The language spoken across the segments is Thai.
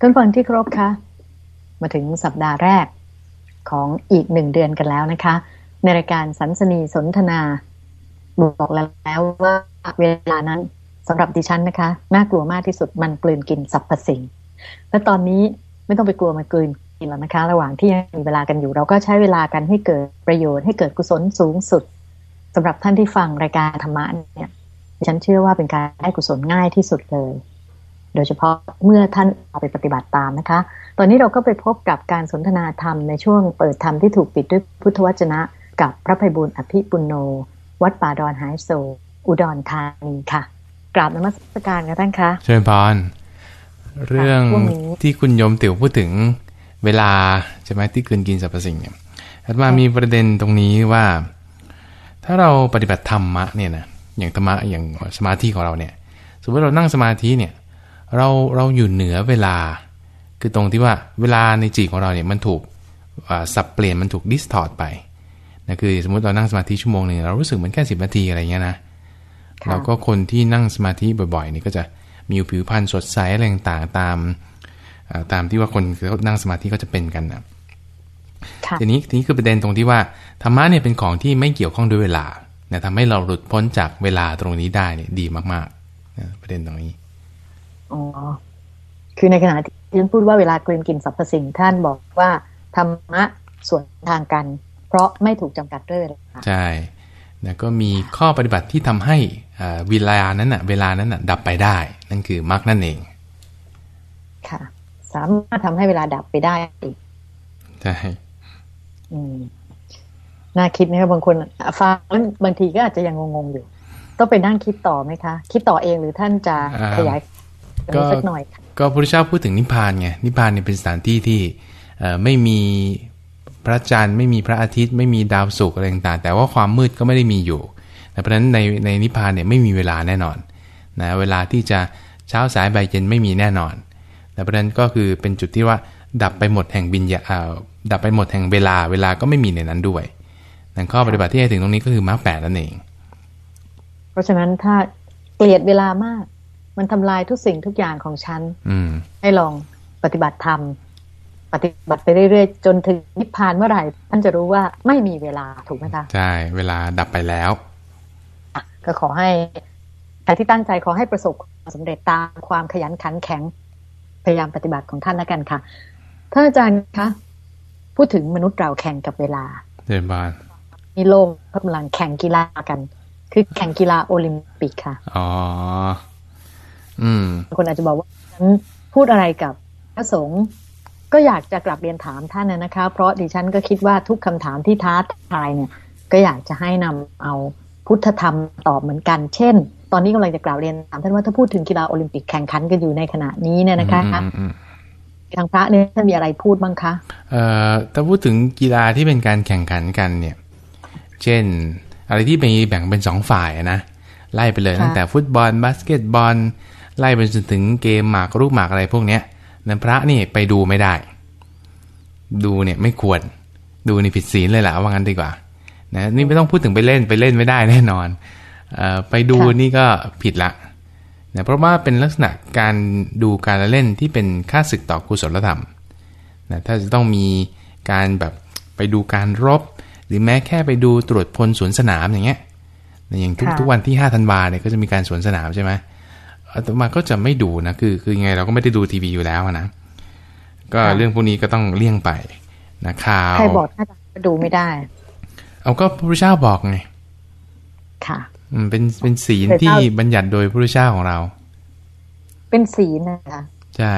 ท่านฟังที่ครบคะมาถึงสัปดาห์แรกของอีกหนึ่งเดือนกันแล้วนะคะ ในรายการสันสนีสนทนาบอกแล้วว่าเวลานั้นสำหรับดิฉันนะคะ น่ากลัวมากที่สุดมันกลืนกินสรรพสิ่ง และตอนนี้ไม่ต้องไปกลัวมันกลืนกินแล้วนะคะ ระหว่างที่ยังมีเวลากันอยู่ เราก็ใช้เวลากันให้เกิดประโยชน์ให้เกิดกุศลสูงสุดสำหรับท่านที่ฟังรายการธรรมะเนี่ย ฉันเชื่อว่าเป็นการได้กุศลง่ายที่สุดเลย โดยเฉพาะเมื่อท่านเอาไปปฏิบัติตามนะคะ ตอนนี้เราก็ไปพบกับการสนทนาธรรมในช่วงเปิดธรรมที่ถูกปิดด้วยพุทธวจนะ กับพระภัยบุญอภิปุโน วัดป่าดอนหายโศอุดรธานีค่ะ กราบนมัสการกันท่านคะเชิญพรเรื่องที่คุณโยมติ๋วพูดถึงเวลาใช่ไหมที่เกินกินสรรพสิ่งเนี่ยอาตมามีประเด็นตรงนี้ว่า ถ้าเราปฏิบัติธรรมะเนี่ยนะอย่างธรรมะอย่างสมาธิของเราเนี่ย สมมติเรานั่งสมาธิเนี่ย เราเราอยู่เหนือเวลา คือตรงที่ว่าเวลาในจิตของเราเนี่ยมันถูกสับเปลี่ยนมันถูก distort ไปนะคือสมมติเรานั่งสมาธิชั่วโมงหนึ่งเรารู้สึกเหมือนแค่สิบนาทีอะไรเงี้ยนะเราก็คนที่นั่งสมาธิบ่อยๆนี่ก็จะมีผิวพรรณสดใสอะไรต่างๆตามตามที่ว่าคนเขานั่งสมาธิก็จะเป็นกันนะทีนี้ทีนี้คือประเด็นตรงที่ว่าธรรมะเนี่ยเป็นของที่ไม่เกี่ยวข้องด้วยเวลาเนี่ยทำให้เราหลุดพ้นจากเวลาตรงนี้ได้เนี่ยดีมากๆนะประเด็นตรงนี้ อ๋อคือในขณะที่ท่านพูดว่าเวลากลืนกินสรรพสิ่งท่านบอกว่าธรรมะส่วนทางกัน เพราะไม่ถูกจำกัดด้วยเวลาใช่นะก็มีข้อปฏิบัติที่ทำให้เวลานั้นอะ เวลานั้นอะ ดับไปได้ นั่นคือมรรคนั่นเอง ค่ะ สามารถทำให้เวลาดับไปได้อีกใช่น่าคิดนะครับบางคนฟังบางทีก็อาจจะยังงงๆอยู่ ต้องไปนั่งคิดต่อไหมคะ คิดต่อเองหรือท่านจะขยาย ก็สักหน่อยก็พระพุทธเจ้าพูดถึงนิพพานไงนิพพานเนี่ยเป็นสถานที่ที่ไม่มีพระจันทร์ไม่มีพระอาทิตย์ไม่มีดาวศุกร์อะไรต่างๆแต่ว่าความมืดก็ไม่ได้มีอยู่เพราะฉะนั้นในในนิพพานเนี่ยไม่มีเวลาแน่นอนนะเวลาที่จะเช้าสายบ่ายเย็นไม่มีแน่นอนเพราะฉะนั้นก็คือเป็นจุดที่ว่าดับไปหมดแห่งบินยาดับไปหมดแห่งเวลาเวลาก็ไม่มีในนั้นด้วยนั่นข้อปฏิบัติที่ให้ถึงตรงนี้ก็คือมรรคแปดนั่นเอง เพราะฉะนั้นถ้าเกลียดเวลามาก มันทำลายทุกสิ่งทุกอย่างของฉันให้ลองปฏิบัติธรรมปฏิบัติไปเรื่อยๆ จนถึงนิพพานเมื่อไหร่ท่านจะรู้ว่าไม่มีเวลาถูกไหมคะใช่เวลาดับไปแล้วก็ขอให้ใครที่ตั้งใจขอให้ประสบความสำเร็จตามความขยันขันแข็งพยายามปฏิบัติของท่านแล้วกันค่ะท่านอาจารย์คะพูดถึงมนุษย์เราแข่งกับเวลาเดินบานมีโลกกำลังแข่งกีฬากัน คือแข่งกีฬาโอลิมปิกค่ะอ๋อ อืมคนอาจจะบอกว่าฉันพูดอะไรกับพระสงฆ์ก็อยากจะกลับเรียนถามท่านนะคะ เพราะดิฉันก็คิดว่าทุกคำถามที่ท้าทายเนี่ย ก็อยากจะให้นำเอาพุทธธรรมตอบเหมือนกัน เช่น ตอนนี้กำลังจะกล่าวเรียนถามท่านว่าถ้าพูดถึงกีฬาโอลิมปิกแข่งขันกันอยู่ในขณะนี้เนี่ยนะคะทางพระเนี่ยท่านมีอะไรพูดบ้างคะเอ่อถ้าพูดถึงกีฬาที่เป็นการแข่งขันกันเนี่ย เช่น อะไรที่มีแบ่งเป็นสองฝ่ายนะไล่ไปเลยตั้งแต่ฟุตบอลบาสเกตบอล ไล่ไปจนถึงเกมหมากรูปหมากอะไรพวกเนี้ยนั้นพระนี่ไปดูไม่ได้ ดูเนี่ยไม่ควร ดูนี่ผิดศีลเลยแหละว่างั้นดีกว่านะนี่ไม่ต้องพูดถึงไปเล่นไปเล่นไม่ได้แน่นอนอไปดูนี่ก็ผิดละนะเพราะว่าเป็นลักษณะการดูการเล่นที่เป็นค่าศึกต่อกุศลธรรมนะถ้าจะต้องมีการแบบไปดูการรบ หรือแม้แค่ไปดูตรวจพลสวนสนามอย่างเงี้ยอย่างทุกทุกวันที่5ธันวาเนี่ยก็จะมีการสวนสนามใช่ไหม อาตมาก็จะไม่ดูนะคือคือไงเราก็ไม่ได้ดูทีวีอยู่แล้วนะก็เรื่องพวกนี้ก็ต้องเลี่ยงไปนะข่าวใครบอกถ้าจะดูไม่ได้ เอาก็พระพุทธเจ้าบอกไงค่ะอืมเป็นเป็นศีลที่บัญญัติโดยพระพุทธเจ้าของเรา เป็นศีลนะคะใช่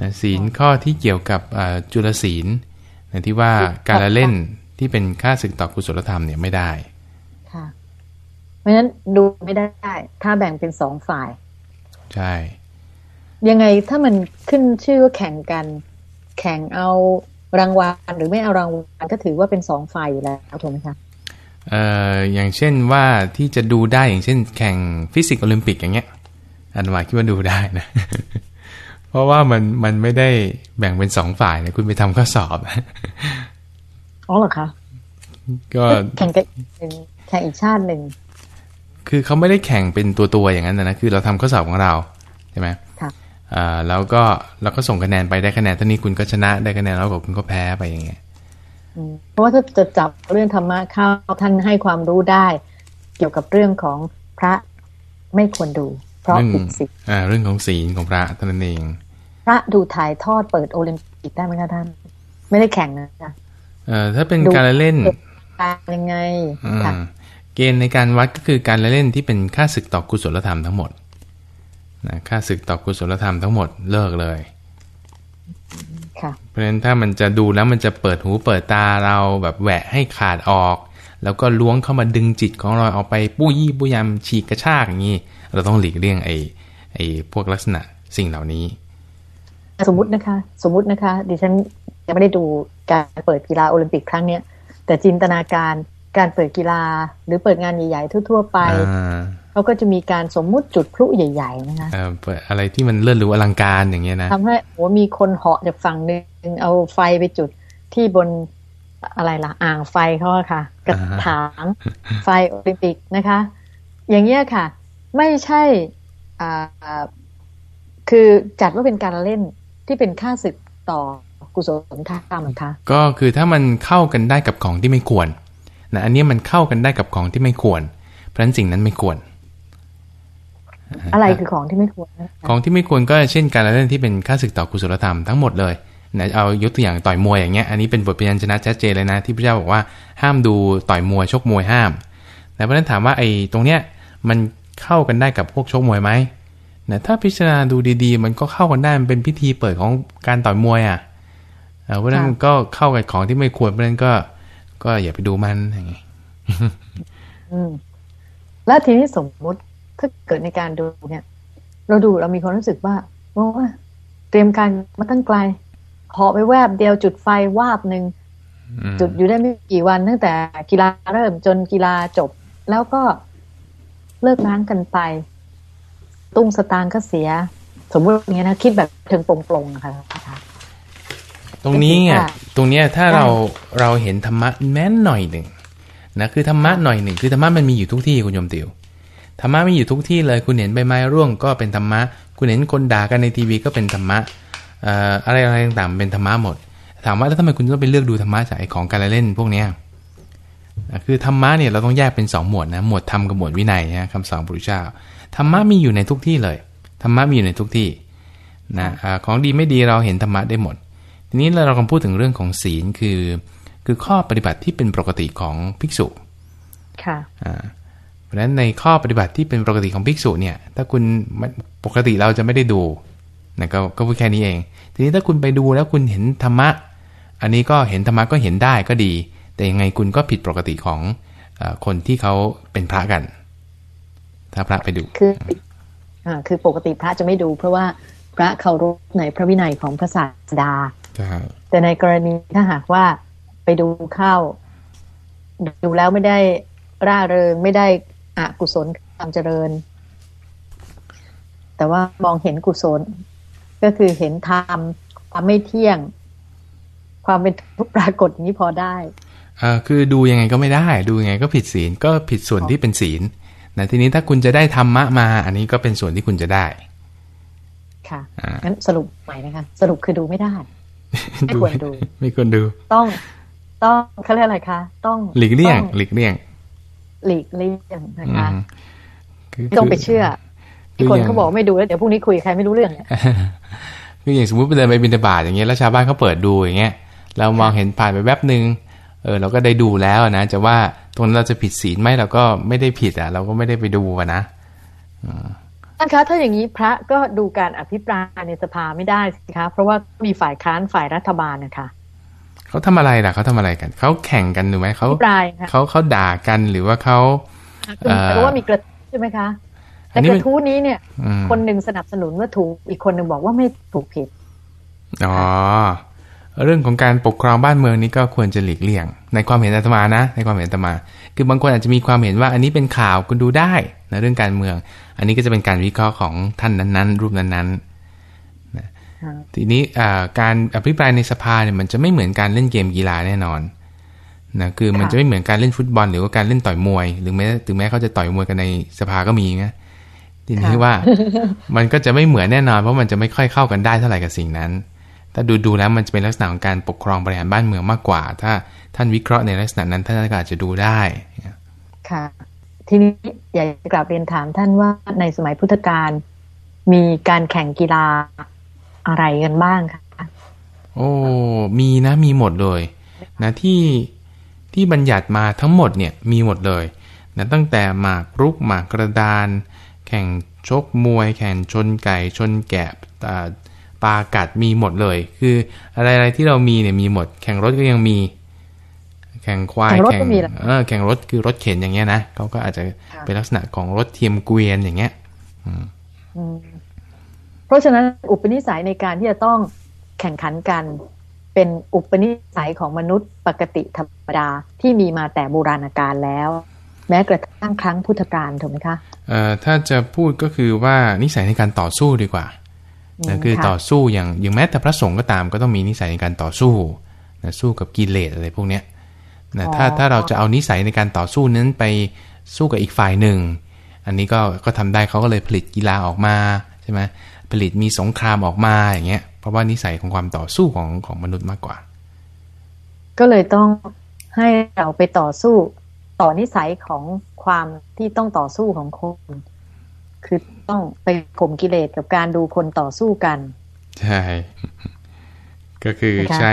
นะศีลข้อที่เกี่ยวกับจุลศีลนะที่ว่าการละเล่นที่เป็นค่าศึกต่อกุศลธรรมเนี่ยไม่ได้ค่ะ เพราะฉะนั้นดูไม่ได้ ถ้าแบ่งเป็นสองฝ่าย ใช่ ยังไงถ้ามันขึ้นชื่อว่าแข่งกัน แข่งเอารางวัลหรือไม่เอารางวัลก็ถือว่าเป็นสองฝ่ายอยู่แล้วถูกไหมคะเอ่ออย่างเช่นว่าที่จะดูได้อย่างเช่น แข่งฟิสิกส์โอลิมปิกอย่างเงี้ยอันมาคิดว่าดูได้นะ เพราะว่ามันมันไม่ได้แบ่งเป็นสองฝ่ายนะคุณไปทำข้อสอบอ๋อเหรอคะก็แข่งกับแข่งอีกชาติหนึ่ง คือเขาไม่ได้แข่งเป็นตัวตัวอย่างนั้นนะคือเราทำข้อสอบของเราใช่ไหมค่ะอ่าแล้วก็เราก็ส่งคะแนนไปได้คะแนนเท่านี้คุณก็ชนะได้คะแนนแล้วกว่าคุณก็แพ้ไปอย่างเงี้ยอืมเพราะว่าถ้าจะจับเรื่องธรรมะเข้าท่านให้ความรู้ได้ เกี่ยวกับเรื่องของพระไม่ควรดู เพราะเรื่องผิดศีลอ่าเรื่องของศีลของพระเท่านั้นเองพระดูถ่ายทอดเปิดโอลิมปิกได้ไหมคะท่าน ไม่ได้แข่งนะเอ่อถ้าเป็นดูการละเล่นการยังไงอืค่ะม เกณฑ์ในการวัดก็คือการละเล่นที่เป็นค่าศึกต่อกุศลธรรมทั้งหมดนะค่าศึกต่อกุศลธรรมทั้งหมดเลิกเลยค่ะเพราะฉะนั้นถ้ามันจะดูแล้วมันจะเปิดหูเปิดตาเราแบบแหวะให้ขาดออก แล้วก็ล้วงเข้ามาดึงจิตของเราออกไปปุ้ยี่ปุ้ยำฉีกกระชากอย่างนี้เราต้องหลีกเลี่ยงไอ้ไอ้พวกลักษณะสิ่งเหล่านี้ สมมตินะคะ สมมตินะคะ ดิฉันยังไม่ได้ดูการเปิดกีฬาโอลิมปิกครั้งเนี้ยแต่จินตนาการ การเปิดกีฬาหรือเปิดงานใหญ่ ๆ ทั่ว ๆ ไปอ่าเขาก็จะมีการสมมุติจุดพลุใหญ่ ๆ นะคะเอ่อเปิดอะไรที่มันเลื่อนหรืออลังการอย่างเงี้ยนะทำให้โอ้มีคนเหาะจากฝั่งหนึ่งเอาไฟไปจุดที่บนอะไรล่ะ อ่างไฟเขาอะค่ะ กระถางไฟโอลิมปิกนะคะ อย่างเงี้ยค่ะ ไม่ใช่อ่าคือจัดว่าเป็นการเล่นที่เป็นค่าศึกต่อกุศลธรรมเหรอคะ ก็คือถ้ามันเข้ากันได้กับของที่ไม่ควร นะอันนี้มันเข้ากันได้กับของที่ไม่ควร เพราะฉะนั้นสิ่งนั้นไม่ควร อะไรคือของที่ไม่ควรนะคะของที่ไม่ควรก็เช่นการละเล่นที่เป็นค่าศึกต่อกุศลธรรมทั้งหมดเลยนะเอายกตัวอย่างต่อยมวยอย่างเงี้ย อันนี้เป็นบทพยัญชนะชัดเจนเลยนะที่พระเจ้าบอกว่าห้ามดูต่อยมวยชกมวยห้ามแต่เพราะฉะนั้นถามว่าไอ้ตรงเนี้ยมันเข้ากันได้กับพวกชกมวยไหมนะถ้าพิจารณาดูดีๆ มันก็เข้ากันได้มันเป็นพิธีเปิดของการต่อยมวยอะเอ่อเพราะฉะนั้นมันก็เข้ากับของที่ไม่ควรเพราะฉะนั้นก็ ก็อย่าไปดูมันอย่างเงี้ยอืมแล้วทีนี้สมมุติถ้าเกิดในการดูเนี่ย เราดูเรามีความรู้สึกว่าโอ้ยเตรียมการมาตั้งไกลเหาะไปแวบเดียวจุดไฟวาบหนึ่งอืมจุดอยู่ได้ไม่กี่วันตั้งแต่กีฬาเริ่มจนกีฬาจบ แล้วก็เลิกร้างกันไป ตุ้งสตางค์ก็เสีย สมมติอย่างเงี้ยนะ คิดแบบเชิงปลงๆนะคะ ตรงนี้อะค่ะตรงเนี้ยถ้าใช่เราเราเห็นธรรมะแม้นหน่อยหนึ่งนะคือธรรมะหน่อยหนึ่งคือธรรมะมันมีอยู่ทุกที่คุณโยมติวธรรมะมีอยู่ทุกที่เลยคุณเห็นใบไม้ร่วงก็เป็นธรรมะ คุณเห็นคนด่ากันในทีวีก็เป็นธรรมะเอ่ออะไรอะไรต่างๆเป็นธรรมะหมด ถามว่าแล้วทำไมคุณต้องไปเลือกดูธรรมะจากไอ้ของการละเล่นพวกเนี้ยอะคือธรรมะเนี่ยเราต้องแยกเป็นสองหมวดนะหมวดธรรมกับหมวดวินัยนะคำสอนพระพุทธเจ้าธรรมะมีอยู่ในทุกที่เลยธรรมะมีอยู่ในทุกที่นะอ่าของดีไม่ดีเราเห็นธรรมะได้หมด ทีนี้เรากำลังพูดถึงเรื่องของศีลคือ คือข้อปฏิบัติที่เป็นปกติของภิกษุ ค่ะอ่าเพราะฉะนั้นในข้อปฏิบัติที่เป็นปกติของภิกษุเนี่ย ถ้าคุณมันปกติเราจะไม่ได้ดูนะก็ก็พูดแค่นี้เอง ทีนี้ถ้าคุณไปดูแล้วคุณเห็นธรรมะ อันนี้ก็เห็นธรรมะก็เห็นได้ก็ดี แต่ยังไงคุณก็ผิดปกติของเออคนที่เขาเป็นพระกัน ถ้าพระไปดูคืออ่าคือปกติพระจะไม่ดู เพราะว่าพระเคารพในพระวินัยของพระศาสดาใช่ แต่ในกรณีถ้าหากว่าไปดูเข้า ดูแล้วไม่ได้ร่าเริงไม่ได้อกุศลความเจริญ แต่ว่ามองเห็นกุศล ก็คือเห็นธรรมความไม่เที่ยง ความเป็นทุกข์ปรากฏอย่างนี้พอได้อ่าคือดูยังไงก็ไม่ได้ ดูยังไงก็ผิดศีลก็ผิดส่วนที่เป็นศีลนะทีนี้ถ้าคุณจะได้ธรรมะมา อันนี้ก็เป็นส่วนที่คุณจะได้ ค่ะอ่างั้นสรุปใหม่นะคะ สรุปคือดูไม่ได้ ไม่ควรดู ไม่ควรดู ต้อง ต้องเขาเรียกอะไรคะ ต้องหลีกเลี่ยงต้องหลีกเลี่ยง หลีกเลี่ยงนะคะอืมคือไม่ต้องไปเชื่อคืที่คนย่งเขาบอกไม่ดูแล้วเดี๋ยวพรุ่งนี้คุยกับใครไม่รู้เรื่องเนี่ยคืออย่างสมมติไปเดินไปบินตบาตอย่างเงี้ยแล้วชาวบ้านเขาเปิดดูอย่างเงี้ยเรามองเห็นผ่านไปแวบหนึ่งเออเราก็ได้ดูแล้วนะจะว่าตรงนั้นเราจะผิดศีลไหมเราก็ไม่ได้ผิดอะ เราก็ไม่ได้ไปดูอะนะท่านคะถ้าอย่างนี้พระก็ดูการอภิปรายในสภาไม่ได้สิคะเพราะว่ามีฝ่ายค้านฝ่ายรัฐบาลนะคะเขาทำอะไรล่ะเขาทำอะไรกันเขาแข่งกันหรือไหมอเขาภิปรายค่ะเขาเขาด่ากันหรือว่าเขาคือหมายความว่ามีกระทู้ใช่ไหมคะอัแต่นนี้กมันระทู้นี้เนี่ยอืมคนหนึ่งสนับสนุนว่าถูกอีกคนหนึ่งบอกว่าไม่ถูกผิดอ๋อ เรื่องของการปกครองบ้านเมืองนี้ก็ควรจะหลีกเลี่ยง ในความเห็นอาตมานะ ในความเห็นอาตมา คือบางคนอาจจะมีความเห็นว่าอันนี้เป็นข่าวคุณดูได้นะเรื่องการเมือง อันนี้ก็จะเป็นการวิเคราะห์ของท่านนั้นๆ รูปนั้นๆทีนี้อ่าการอภิปรายในสภาเนี่ยมันจะไม่เหมือนการเล่นเกมกีฬาแน่นอนนะคือมันค่ะจะไม่เหมือนการเล่นฟุตบอล หรือว่าการเล่นต่อยมวย หรือแม้ถึงแม้เขาจะต่อยมวยกันในสภาก็มีนะทีนี้ว่ามันก็จะไม่เหมือนแน่นอนเพราะมันจะไม่ค่อยเข้ากันได้เท่าไหร่กับสิ่งนั้น ถ้าดูดูแล้วมันจะเป็นลักษณะของการปกครองบริหารบ้านเมืองมากกว่า ถ้าท่านวิเคราะห์ในลักษณะนั้นท่านก็อาจจะดูได้ค่ะทีนี้อยากจะกลับเรียนถามท่านว่าในสมัยพุทธกาลมีการแข่งกีฬาอะไรกันบ้างคะโอ้มีนะมีหมดเลยนะที่ที่บัญญัติมาทั้งหมดเนี่ยมีหมดเลยนะตั้งแต่หมากรุกหมากกระดาน แข่งชกมวย แข่งชนไก่ชนแกะ ปลากัดมีหมดเลย คืออะไรๆที่เรามีเนี่ยมีหมด แข่งรถก็ยังมี แข่งควายแข่งเออแข่งรถคือรถเข็นอย่างเงี้ยนะเขาก็อาจจะเป็นลักษณะของรถเทียมเกวียนอย่างเงี้ยเพราะฉะนั้นอุปนิสัยในการที่จะต้องแข่งขันกันเป็นอุปนิสัยของมนุษย์ปกติธรรมดาที่มีมาแต่โบราณกาลแล้ว แม้กระทั่งครั้งพุทธกาลถูกไหมคะเอ่อถ้าจะพูดก็คือว่านิสัยในการต่อสู้ดีกว่า นะคือต่อสู้อย่างอย่างแม้แต่พระสงฆ์ก็ตามก็ต้องมีนิสัยในการต่อสู้นะสู้กับกิเลสอะไรพวกเนี้ยนะถ้าถ้าเราจะเอานิสัยในการต่อสู้นั้นไปสู้กับอีกฝ่ายหนึ่ง อันนี้ก็ก็ทำได้เขาก็เลยผลิตกีฬาออกมาใช่ไหมผลิตมีสงครามออกมาอย่างเงี้ย เพราะว่านิสัยของความต่อสู้ของของมนุษย์มากกว่า ก็เลยต้องให้เราไปต่อสู้ต่อนิสัยของความที่ต้องต่อสู้ของคน คือต้องไปข่มกิเลสกับการดูคนต่อสู้กัน ใช่ ก็คือใช้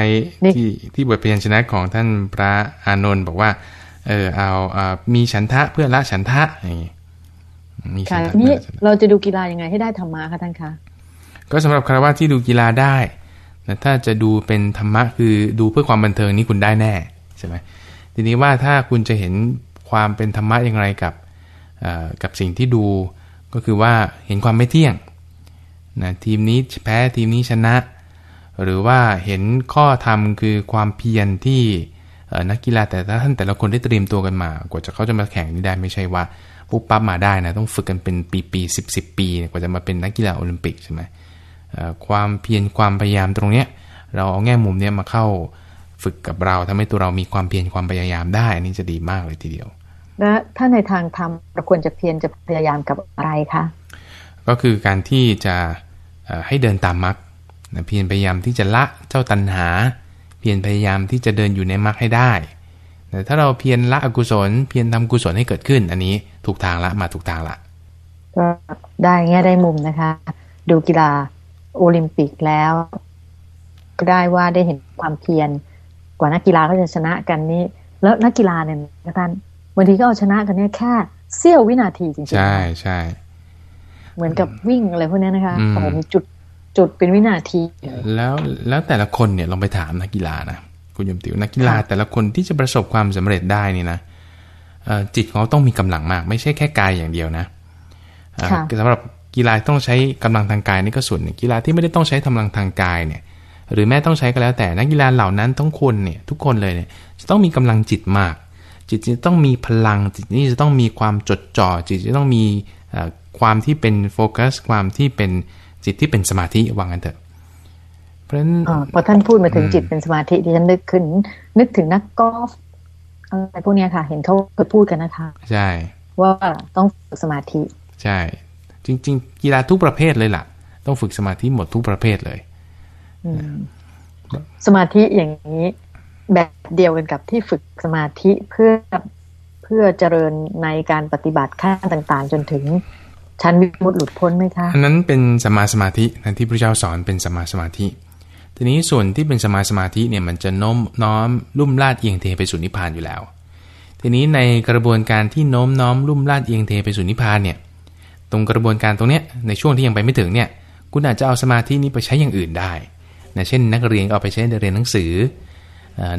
ที่ที่บทเพียนชนะของท่านพระอานนท์บอกว่า เออเอาเอามีฉันทะเพื่อละฉันทะอย่างนี้มีฉันทะนี้เราจะดูกีฬายังไงให้ได้ธรรมะคะท่านคะก็สำหรับคารวะที่ดูกีฬาได้แต่ถ้าจะดูเป็นธรรมะคือดูเพื่อความบันเทิงนี้คุณได้แน่ใช่ไหมทีนี้ว่าถ้าคุณจะเห็นความเป็นธรรมะอย่างไรกับกับสิ่งที่ดู ก็คือว่าเห็นความไม่เที่ยงนะทีมนี้แพ้ทีมนี้ชนะ หรือว่าเห็นข้อธรรมคือความเพียรที่นักกีฬาแต่ละท่านแต่ละคนได้เตรียมตัวกันมา กว่าจะเขาจะมาแข่งนี้ได้ไม่ใช่ว่าปุ๊บปั๊บมาได้นะต้องฝึกกันเป็นปีปีสิบสิบปี กว่าจะมาเป็นนักกีฬาโอลิมปิกใช่ไหมความเพียรความพยายามตรงเนี้ยเราเอาแง่มุมเนี้ยมาเข้าฝึกกับเราทำให้ตัวเรามีความเพียรความพยายามได้นี่จะดีมากเลยทีเดียว และถ้าในทางธรรมเราควรจะเพียรจะพยายามกับอะไรคะก็คือการที่จะให้เดินตามมรรคเพียรพยายามที่จะละเจ้าตัณหา เพียรพยายามที่จะเดินอยู่ในมรรคให้ได้แต่ถ้าเราเพียรละอกุศล เพียรทำกุศลให้เกิดขึ้น อันนี้ถูกทางละมาถูกทางละก็ได้แง่ได้มุมนะคะ ดูกีฬาโอลิมปิกแล้วก็ได้ว่าได้เห็นความเพียรกว่านักกีฬาเขาจะชนะกันนี้ แล้วนักกีฬาเนี่ยนะท่าน บางทีก็เอาชนะกันเนี่ยแค่เสี้ยววินาทีจริงๆใช่ใช่เหมือนกับวิ่งอะไรพวกนี้นะคะโอ้มีจุดจุดเป็นวินาที แล้วแล้วแต่ละคนเนี่ยลองไปถามนักกีฬานะคุณยมติวนักกีฬาแต่ละคนที่จะประสบความสำเร็จได้นี่นะจิตเขาต้องมีกำลังมาก ไม่ใช่แค่กายอย่างเดียวนะสำหรับกีฬาต้องใช้กำลังทางกายนี่ก็ส่วนหนึ่งกีฬาที่ไม่ได้ต้องใช้กำลังทางกายเนี่ย หรือแม้ต้องใช้ก็แล้วแต่นักกีฬาเหล่านั้นทุกคนเนี่ยทุกคนเลยเนี่ยจะต้องมีกำลังจิตมาก จิตจะต้องมีพลัง จิตนี่จะต้องมีความจดจ่อ จิตจะต้องมีความที่เป็นโฟกัส ความที่เป็นจิตที่เป็นสมาธิวางกันเถอะเพราะฉะนั้นพอท่านพูดมาถึงจิตเป็นสมาธิที่ฉันนึกขึ้น นึกถึงนักกอล์ฟอะไรพวกนี้ค่ะ เห็นเขาเคยพูดกันนะคะ ใช่ ว่าต้องฝึกสมาธิ ใช่ จริง ๆ กีฬาทุกประเภทเลยล่ะ ต้องฝึกสมาธิหมดทุกประเภทเลยสมาธิอย่างนี้ แบบเดียวกันกับที่ฝึกสมาธิเพื่อเพื่อเจริญในการปฏิบัติขั้นต่าง ๆ จนถึงชั้นวิมุติหลุดพ้นไหมคะ อันนั้นเป็นสมาสมาธินั่นที่พระเจ้าสอนเป็นสมาสมาธิ ทีนี้ส่วนที่เป็นสมาสมาธิเนี่ยมันจะโน้มน้อมลุ่มลาดเอียงเทไปสู่นิพพานอยู่แล้ว ทีนี้ในกระบวนการที่โน้มน้อมลุ่มลาดเอียงเทไปสู่นิพพานเนี่ย ตรงกระบวนการตรงเนี้ยในช่วงที่ยังไปไม่ถึงเนี่ย คุณอาจจะเอาสมาธินี้ไปใช้อย่างอื่นได้นะเช่น นักเรียนเอาไปใช้ในเรียนหนังสือ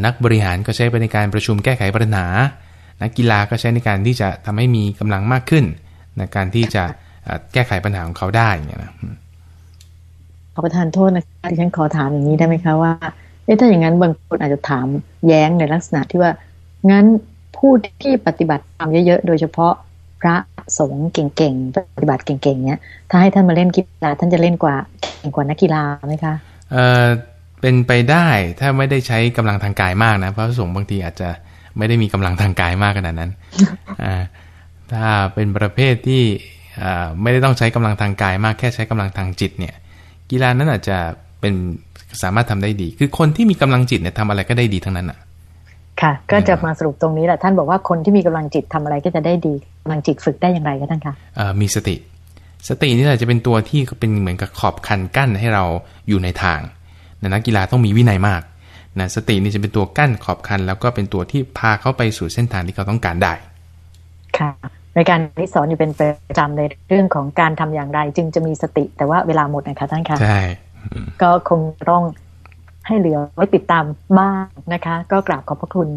นักบริหารก็ใช้ไปในการประชุมแก้ไขปัญหา นักกีฬาก็ใช้ในการที่จะทำให้มีกำลังมากขึ้น ในการที่จะแก้ไขปัญหาของเขาได้อย่างนี้นะขอประทานโทษนะคะที่ฉันขอถามอย่างนี้ได้ไหมคะว่าเอ๊ะถ้าอย่างนั้นบางคนอาจจะถามแย้งในลักษณะที่ว่างั้นผู้ที่ปฏิบัติทำเยอะๆ โดยเฉพาะพระสงฆ์เก่งๆ ปฏิบัติเก่งๆ เนี้ยถ้าให้ท่านมาเล่นกีฬาท่านจะเล่นกว่าเก่งกว่านักกีฬาไหมคะ เอ่อ เป็นไปได้ถ้าไม่ได้ใช้กำลังทางกายมากนะเพราะสงฆ์บางทีอาจจะไม่ได้มีกำลังทางกายมากขนาดนั้นอ่าถ้าเป็นประเภทที่ไม่ได้ต้องใช้กำลังทางกายมากแค่ใช้กำลังทางจิตเนี่ย กีฬานั้นอาจจะเป็นสามารถทำได้ดี คือคนที่มีกำลังจิตเนี่ยทำอะไรก็ได้ดีทั้งนั้นอะค่ะ ก็จะมาสรุปตรงนี้แหละท่านบอกว่าคนที่มีกำลังจิตทำอะไรก็จะได้ดีกำลังจิตฝึกได้อย่างไรก็ท่านคะมีสติ สตินี่แหละจะเป็นตัวที่เป็นเหมือนกับขอบคันกั้นให้เราอยู่ในทาง นักกีฬาต้องมีวินัยมากนะสตินี่จะเป็นตัวกั้นขอบคัน แล้วก็เป็นตัวที่พาเขาไปสู่เส้นทางที่เขาต้องการได้ ค่ะในการที่สอนอยู่เป็นประจำในเรื่องของการทำอย่างไร จึงจะมีสติแต่ว่าเวลาหมดนะคะท่านคะใช่ก็คงต้องให้เหลือไว้ติดตามบ้างนะคะ ก็กราบขอบพระคุณ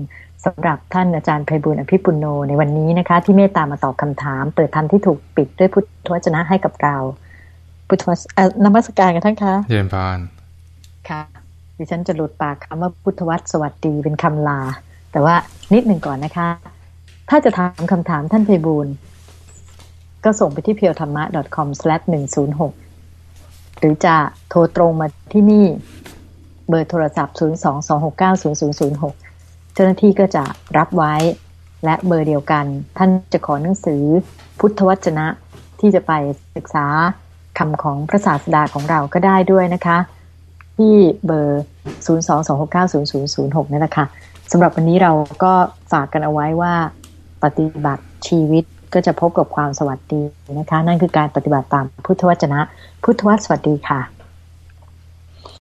สำหรับท่านอาจารย์ไพบุญอภิปุโนในวันนี้นะคะ ที่เมตตามาตอบคำถาม เปิดธรรมที่ถูกปิดด้วยพุทธวจนะให้กับเรา พุทธวจนะนมัสการกันท่านคะเยี่ยมพาน ค่ะดิฉันจะหลุดปากคำว่าพุทธวัตรสวัสดีเป็นคำลา แต่ว่านิดหนึ่งก่อนนะคะ ถ้าจะถามคำถามท่านเพบูลก็ส่งไปที่เพียวธรรมะ .com/ 106 หรือจะโทรตรงมาที่นี่ เบอร์โทรศัพท์ 022690006 เจ้าหน้าที่ก็จะรับไว้ และเบอร์เดียวกัน ท่านจะขอหนังสือพุทธวจนะที่จะไปศึกษาคำของพระศาสดาของเราก็ได้ด้วยนะคะ ที่เบอร์ 022690006นี่แหละค่ะสำหรับวันนี้เราก็ฝากกันเอาไว้ว่า ปฏิบัติชีวิตก็จะพบกับความสวัสดีนะคะ นั่นคือการปฏิบัติตามพุทธวจนะ พุทธวสวัสดีค่ะ